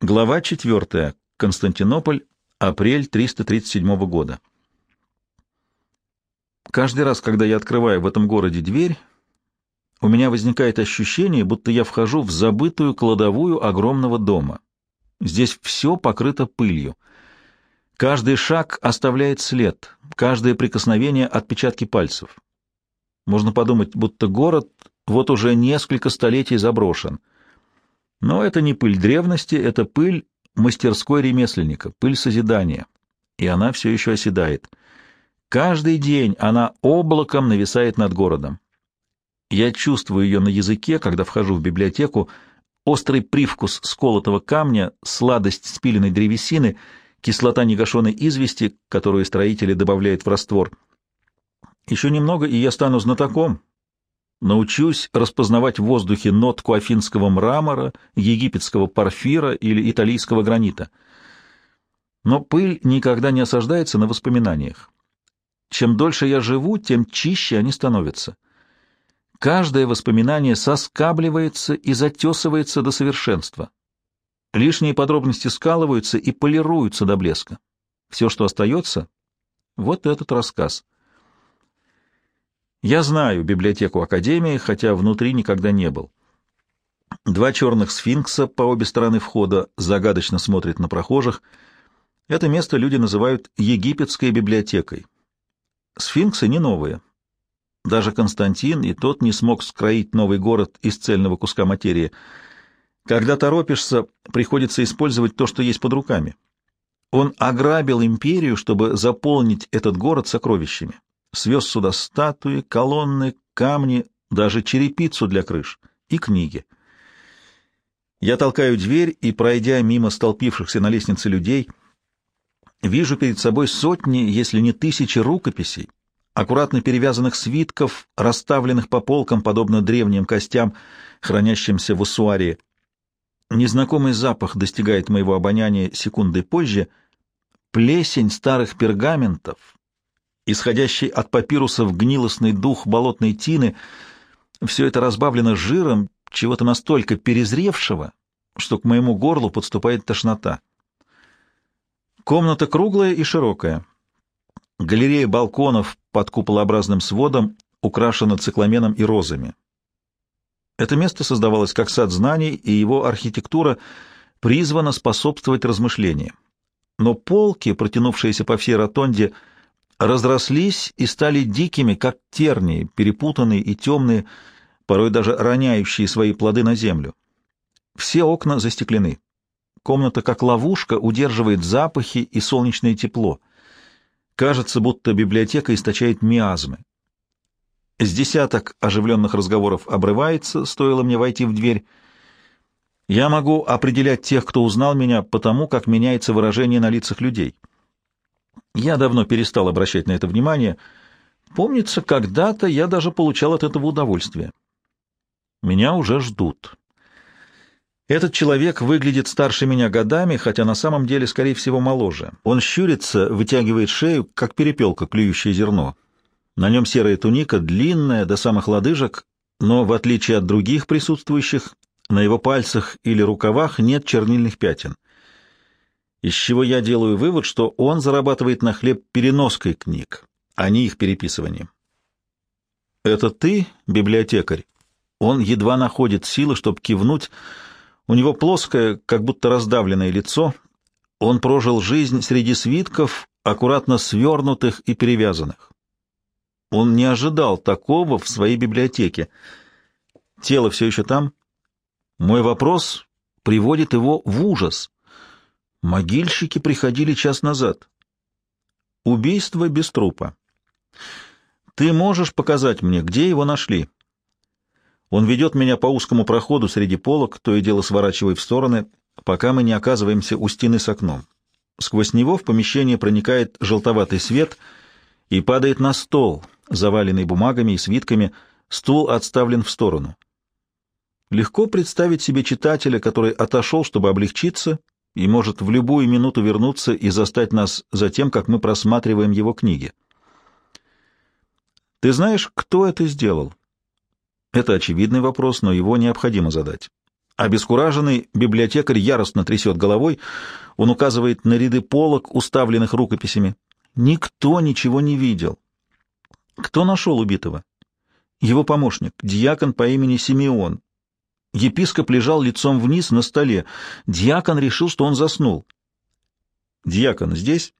Глава 4. Константинополь. Апрель 337 года. Каждый раз, когда я открываю в этом городе дверь, у меня возникает ощущение, будто я вхожу в забытую кладовую огромного дома. Здесь все покрыто пылью. Каждый шаг оставляет след, каждое прикосновение — отпечатки пальцев. Можно подумать, будто город вот уже несколько столетий заброшен. Но это не пыль древности, это пыль мастерской ремесленника, пыль созидания. И она все еще оседает. Каждый день она облаком нависает над городом. Я чувствую ее на языке, когда вхожу в библиотеку, острый привкус сколотого камня, сладость спиленной древесины, кислота негашенной извести, которую строители добавляют в раствор. Еще немного, и я стану знатоком, научусь распознавать в воздухе нотку афинского мрамора, египетского порфира или италийского гранита. Но пыль никогда не осаждается на воспоминаниях. Чем дольше я живу, тем чище они становятся. Каждое воспоминание соскабливается и затесывается до совершенства. Лишние подробности скалываются и полируются до блеска. Все, что остается, — вот этот рассказ — я знаю библиотеку Академии, хотя внутри никогда не был. Два черных сфинкса по обе стороны входа загадочно смотрят на прохожих. Это место люди называют египетской библиотекой. Сфинксы не новые. Даже Константин и тот не смог скроить новый город из цельного куска материи. Когда торопишься, приходится использовать то, что есть под руками. Он ограбил империю, чтобы заполнить этот город сокровищами свез сюда статуи, колонны, камни, даже черепицу для крыш и книги. Я толкаю дверь и, пройдя мимо столпившихся на лестнице людей, вижу перед собой сотни, если не тысячи рукописей, аккуратно перевязанных свитков, расставленных по полкам, подобно древним костям, хранящимся в уссуарии. Незнакомый запах достигает моего обоняния секунды позже. Плесень старых пергаментов, исходящий от папирусов гнилостный дух болотной тины, все это разбавлено жиром чего-то настолько перезревшего, что к моему горлу подступает тошнота. Комната круглая и широкая. Галерея балконов под куполообразным сводом украшена цикламеном и розами. Это место создавалось как сад знаний, и его архитектура призвана способствовать размышлениям. Но полки, протянувшиеся по всей ротонде, — разрослись и стали дикими, как тернии, перепутанные и темные, порой даже роняющие свои плоды на землю. Все окна застеклены. Комната, как ловушка, удерживает запахи и солнечное тепло. Кажется, будто библиотека источает миазмы. С десяток оживленных разговоров обрывается, стоило мне войти в дверь. Я могу определять тех, кто узнал меня, потому как меняется выражение на лицах людей. Я давно перестал обращать на это внимание. Помнится, когда-то я даже получал от этого удовольствие. Меня уже ждут. Этот человек выглядит старше меня годами, хотя на самом деле, скорее всего, моложе. Он щурится, вытягивает шею, как перепелка, клюющая зерно. На нем серая туника, длинная, до самых лодыжек, но, в отличие от других присутствующих, на его пальцах или рукавах нет чернильных пятен — из чего я делаю вывод, что он зарабатывает на хлеб переноской книг, а не их переписыванием. «Это ты, библиотекарь?» Он едва находит силы, чтобы кивнуть. У него плоское, как будто раздавленное лицо. Он прожил жизнь среди свитков, аккуратно свернутых и перевязанных. Он не ожидал такого в своей библиотеке. Тело все еще там. Мой вопрос приводит его в ужас. Могильщики приходили час назад. Убийство без трупа. Ты можешь показать мне, где его нашли? Он ведет меня по узкому проходу среди полок, то и дело сворачивая в стороны, пока мы не оказываемся у стены с окном. Сквозь него в помещение проникает желтоватый свет и падает на стол, заваленный бумагами и свитками, стул отставлен в сторону. Легко представить себе читателя, который отошел, чтобы облегчиться, и может в любую минуту вернуться и застать нас за тем, как мы просматриваем его книги. Ты знаешь, кто это сделал? Это очевидный вопрос, но его необходимо задать. Обескураженный библиотекарь яростно трясет головой, он указывает на ряды полок, уставленных рукописями. Никто ничего не видел. Кто нашел убитого? Его помощник, диакон по имени Симеон. Епископ лежал лицом вниз на столе. Диакон решил, что он заснул. «Диакон здесь?»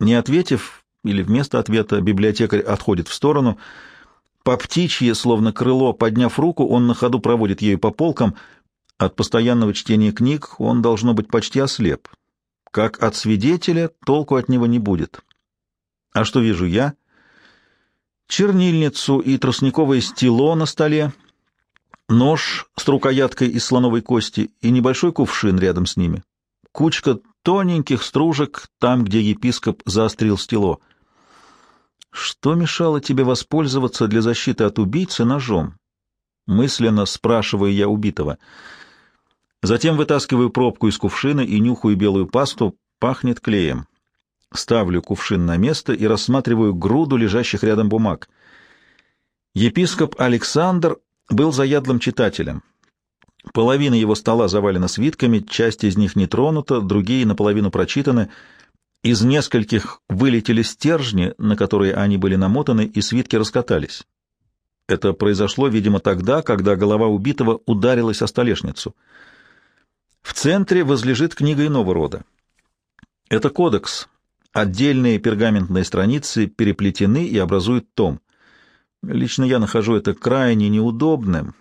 Не ответив, или вместо ответа, библиотекарь отходит в сторону. По птичье, словно крыло, подняв руку, он на ходу проводит ею по полкам. От постоянного чтения книг он, должно быть, почти ослеп. Как от свидетеля толку от него не будет. А что вижу я? Чернильницу и тростниковое стело на столе, нож с рукояткой из слоновой кости и небольшой кувшин рядом с ними. Кучка тоненьких стружек там, где епископ заострил стело. Что мешало тебе воспользоваться для защиты от убийцы ножом? Мысленно спрашиваю я убитого. Затем вытаскиваю пробку из кувшина и нюхаю белую пасту, пахнет клеем. Ставлю кувшин на место и рассматриваю груду лежащих рядом бумаг. Епископ Александр был заядлым читателем. Половина его стола завалена свитками, часть из них не тронута, другие наполовину прочитаны. Из нескольких вылетели стержни, на которые они были намотаны, и свитки раскатались. Это произошло, видимо, тогда, когда голова убитого ударилась о столешницу. В центре возлежит книга иного рода. Это кодекс. Отдельные пергаментные страницы переплетены и образуют том. Лично я нахожу это крайне неудобным,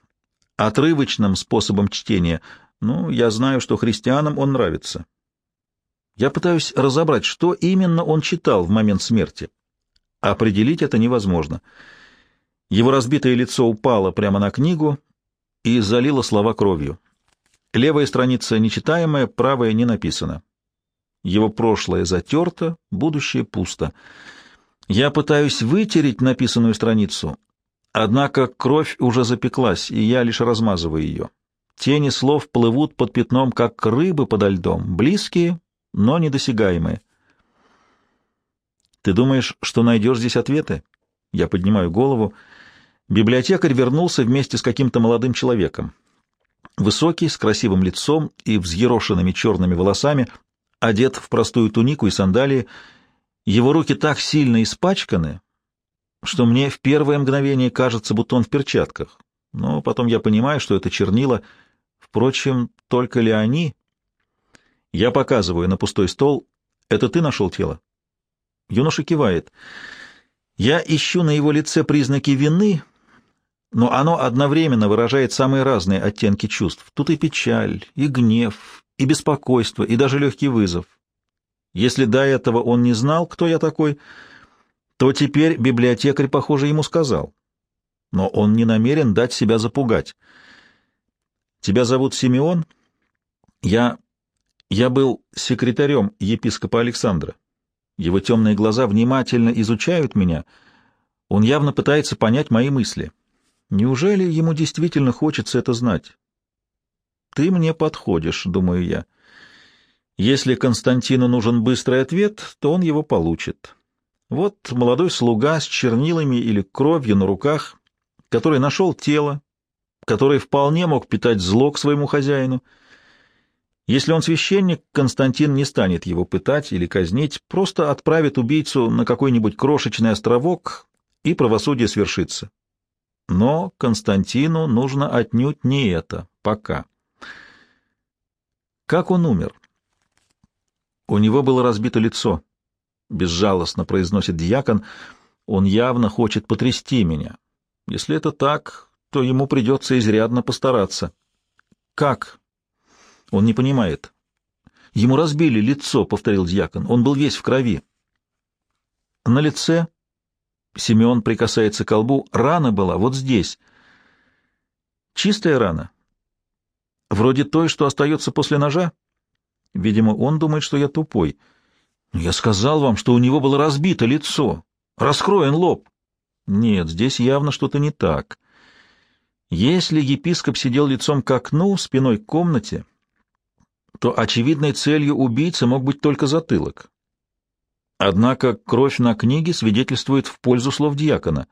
отрывочным способом чтения, но я знаю, что христианам он нравится. Я пытаюсь разобрать, что именно он читал в момент смерти. Определить это невозможно. Его разбитое лицо упало прямо на книгу и залило слова кровью. Левая страница нечитаемая, правая не написана. Его прошлое затерто, будущее пусто. Я пытаюсь вытереть написанную страницу, однако кровь уже запеклась, и я лишь размазываю ее. Тени слов плывут под пятном, как рыбы подо льдом, близкие, но недосягаемые. «Ты думаешь, что найдешь здесь ответы?» Я поднимаю голову. Библиотекарь вернулся вместе с каким-то молодым человеком. Высокий, с красивым лицом и взъерошенными черными волосами, одет в простую тунику и сандалии, его руки так сильно испачканы, что мне в первое мгновение кажется, будто он в перчатках. Но потом я понимаю, что это чернила. Впрочем, только ли они? Я показываю на пустой стол. Это ты нашел тело? Юноша кивает. Я ищу на его лице признаки вины, но оно одновременно выражает самые разные оттенки чувств. Тут и печаль, и гнев, и беспокойство, и даже легкий вызов. Если до этого он не знал, кто я такой, то теперь библиотекарь, похоже, ему сказал. Но он не намерен дать себя запугать. «Тебя зовут Симеон?» «Я... я был секретарем епископа Александра. Его темные глаза внимательно изучают меня. Он явно пытается понять мои мысли. Неужели ему действительно хочется это знать?» «Ты мне подходишь», — думаю я. Если Константину нужен быстрый ответ, то он его получит. Вот молодой слуга с чернилами или кровью на руках, который нашел тело, который вполне мог питать зло к своему хозяину. Если он священник, Константин не станет его пытать или казнить, просто отправит убийцу на какой-нибудь крошечный островок, и правосудие свершится. Но Константину нужно отнюдь не это, пока. Как он умер? У него было разбито лицо, — безжалостно произносит дьякон. Он явно хочет потрясти меня. Если это так, то ему придется изрядно постараться. Как? Он не понимает. Ему разбили лицо, — повторил дьякон. Он был весь в крови. На лице Симеон прикасается к колбу. Рана была вот здесь. Чистая рана. Вроде той, что остается после ножа. Видимо, он думает, что я тупой. Я сказал вам, что у него было разбито лицо, раскроен лоб. Нет, здесь явно что-то не так. Если епископ сидел лицом к окну, спиной к комнате, то очевидной целью убийцы мог быть только затылок. Однако кровь на книге свидетельствует в пользу слов диакона.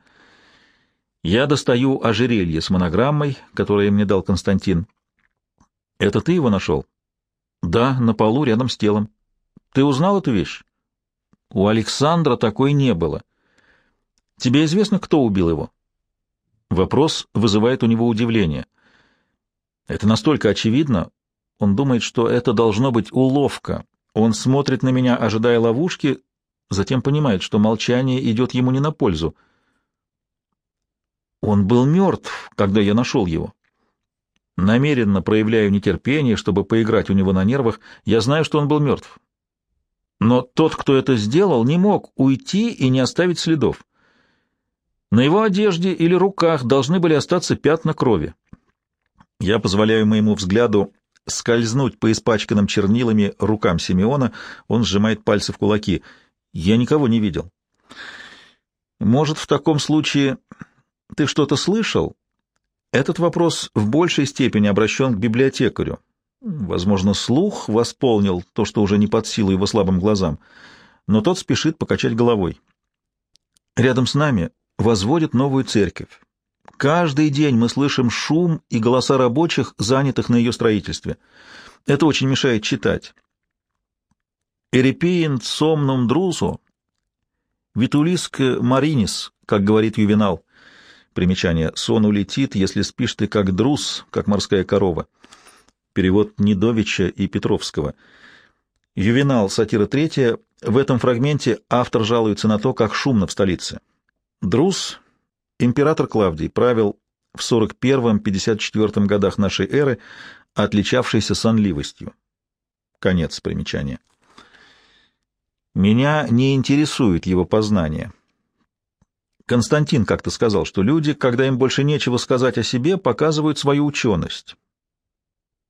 Я достаю ожерелье с монограммой, которое мне дал Константин. Это ты его нашел? Да, на полу рядом с телом. Ты узнал эту вещь? У Александра такой не было. Тебе известно, кто убил его? Вопрос вызывает у него удивление. Это настолько очевидно. Он думает, что это должно быть уловка. Он смотрит на меня, ожидая ловушки, затем понимает, что молчание идет ему не на пользу. Он был мертв, когда я нашел его. Намеренно проявляю нетерпение, чтобы поиграть у него на нервах. Я знаю, что он был мертв. Но тот, кто это сделал, не мог уйти и не оставить следов. На его одежде или руках должны были остаться пятна крови. Я позволяю моему взгляду скользнуть по испачканным чернилами рукам Симеона, он сжимает пальцы в кулаки. Я никого не видел. Может, в таком случае ты что-то слышал? Этот вопрос в большей степени обращен к библиотекарю. Возможно, слух восполнил то, что уже не под силу его слабым глазам, но тот спешит покачать головой. Рядом с нами возводят новую церковь. Каждый день мы слышим шум и голоса рабочих, занятых на ее строительстве. Это очень мешает читать. «Эрепиин сомнум друсу, витулиск маринис», как говорит Ювенал. Примечание. «Сон улетит, если спишь ты как друс, как морская корова». Перевод Недовича и Петровского. Ювенал, сатира третья. В этом фрагменте автор жалуется на то, как шумно в столице. Друс, император Клавдий, правил в 41-54 годах нашей эры, отличавшийся сонливостью. Конец примечания. Меня не интересует его познание. Константин как-то сказал, что люди, когда им больше нечего сказать о себе, показывают свою ученость.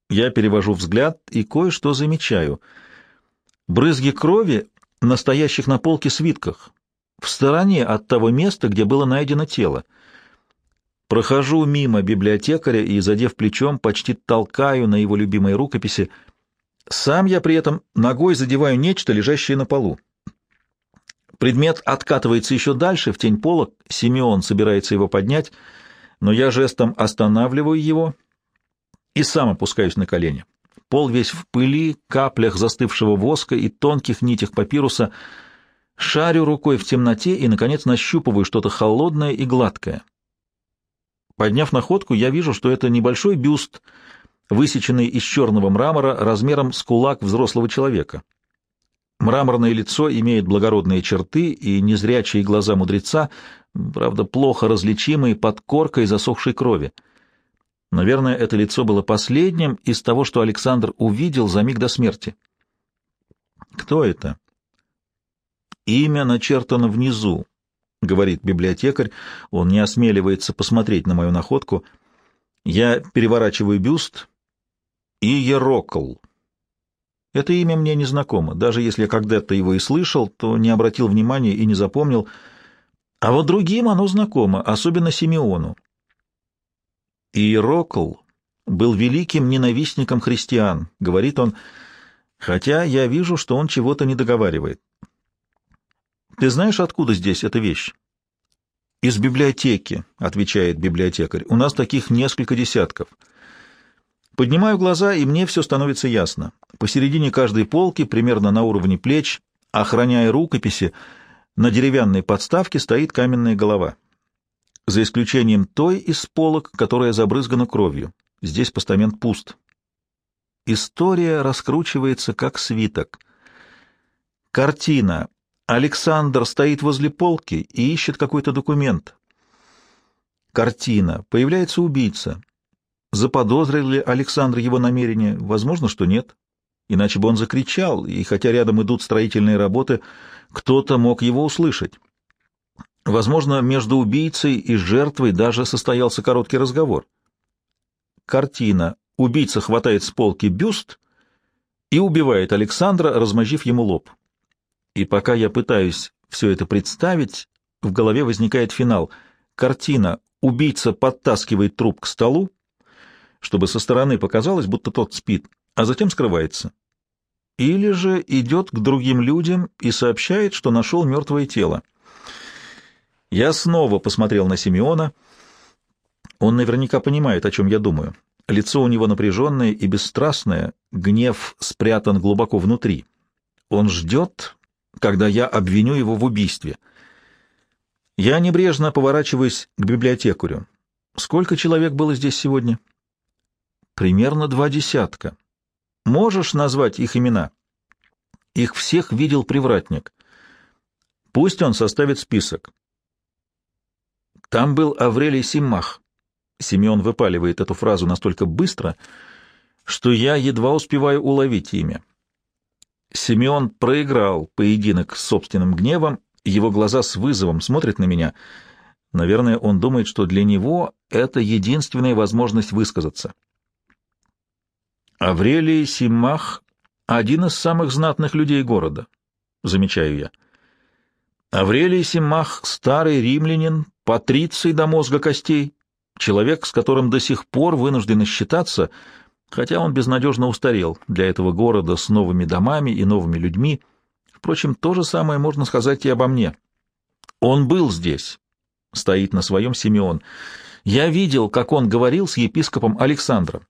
Я перевожу взгляд и кое-что замечаю. Брызги крови, настоящих на полке свитках, в стороне от того места, где было найдено тело. Прохожу мимо библиотекаря и, задев плечом, почти толкаю на его любимой рукописи. Сам я при этом ногой задеваю нечто, лежащее на полу. Предмет откатывается еще дальше, в тень пола. Симеон собирается его поднять, но я жестом останавливаю его и сам опускаюсь на колени. Пол весь в пыли, каплях застывшего воска и тонких нитях папируса — Шарю рукой в темноте и, наконец, нащупываю что-то холодное и гладкое. Подняв находку, я вижу, что это небольшой бюст, высеченный из черного мрамора размером с кулак взрослого человека. Мраморное лицо имеет благородные черты и незрячие глаза мудреца, правда, плохо различимые под коркой засохшей крови. Наверное, это лицо было последним из того, что Александр увидел за миг до смерти. Кто это? Имя начертано внизу, — говорит библиотекарь. Он не осмеливается посмотреть на мою находку. Я переворачиваю бюст. Иерокл. Это имя мне незнакомо. Даже если я когда-то его и слышал, то не обратил внимания и не запомнил. А вот другим оно знакомо, особенно Симеону. Иерокл был великим ненавистником христиан, — говорит он, хотя я вижу, что он чего-то не договаривает. Ты знаешь, откуда здесь эта вещь? Из библиотеки, отвечает библиотекарь. У нас таких несколько десятков. Поднимаю глаза, и мне все становится ясно. Посередине каждой полки, примерно на уровне плеч, охраняя рукописи, на деревянной подставке стоит каменная голова. За исключением той из полок, которая забрызгана кровью. Здесь постамент пуст. История раскручивается как свиток. Картина Александр стоит возле полки и ищет какой-то документ. Картина. Появляется убийца. Заподозрил ли Александр его намерение? Возможно, что нет. Иначе бы он закричал, и хотя рядом идут строительные работы, кто-то мог его услышать. Возможно, между убийцей и жертвой даже состоялся короткий разговор. Картина. Убийца хватает с полки бюст и убивает Александра, размозжив ему лоб. И пока я пытаюсь все это представить, в голове возникает финал. Картина «Убийца подтаскивает труп к столу», чтобы со стороны показалось, будто тот спит, а затем скрывается. Или же идет к другим людям и сообщает, что нашел мертвое тело. Я снова посмотрел на Симеона. Он наверняка понимает, о чем я думаю. Лицо у него напряженное и бесстрастное, гнев спрятан глубоко внутри. Он ждет, когда я обвиню его в убийстве. Я небрежно поворачиваюсь к библиотекарю. Сколько человек было здесь сегодня? Примерно два десятка. Можешь назвать их имена? Их всех видел привратник. Пусть он составит список. Там был Аврелий Симмах. Семен выпаливает эту фразу настолько быстро, что я едва успеваю уловить имя. Семен проиграл поединок с собственным гневом, его глаза с вызовом смотрят на меня. Наверное, он думает, что для него это единственная возможность высказаться. Аврелий Симах — один из самых знатных людей города, замечаю я. Аврелий Симах — старый римлянин, патриций до мозга костей, человек, с которым до сих пор вынуждены считаться, хотя он безнадежно устарел для этого города с новыми домами и новыми людьми. Впрочем, то же самое можно сказать и обо мне. Он был здесь, стоит на своем Симеон. Я видел, как он говорил с епископом Александром.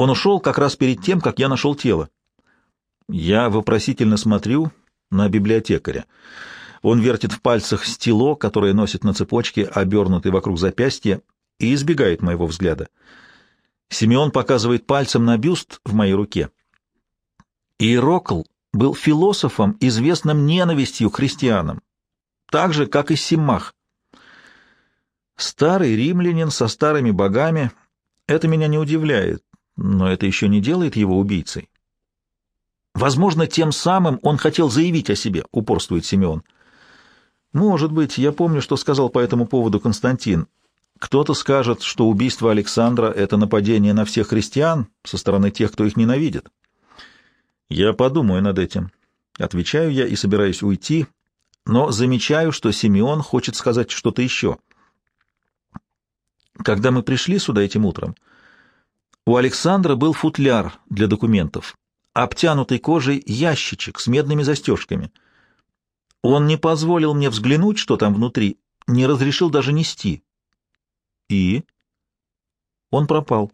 Он ушел как раз перед тем, как я нашел тело. Я вопросительно смотрю на библиотекаря. Он вертит в пальцах стело, которое носит на цепочке, обернутый вокруг запястья, и избегает моего взгляда. Симеон показывает пальцем на бюст в моей руке. Иерокл был философом, известным ненавистью к христианам, так же, как и Симмах. Старый римлянин со старыми богами — это меня не удивляет но это еще не делает его убийцей. Возможно, тем самым он хотел заявить о себе, упорствует Симеон. Может быть, я помню, что сказал по этому поводу Константин. Кто-то скажет, что убийство Александра — это нападение на всех христиан со стороны тех, кто их ненавидит. Я подумаю над этим. Отвечаю я и собираюсь уйти, но замечаю, что Симеон хочет сказать что-то еще. Когда мы пришли сюда этим утром, у Александра был футляр для документов, обтянутый кожей ящичек с медными застежками. Он не позволил мне взглянуть, что там внутри, не разрешил даже нести. И он пропал.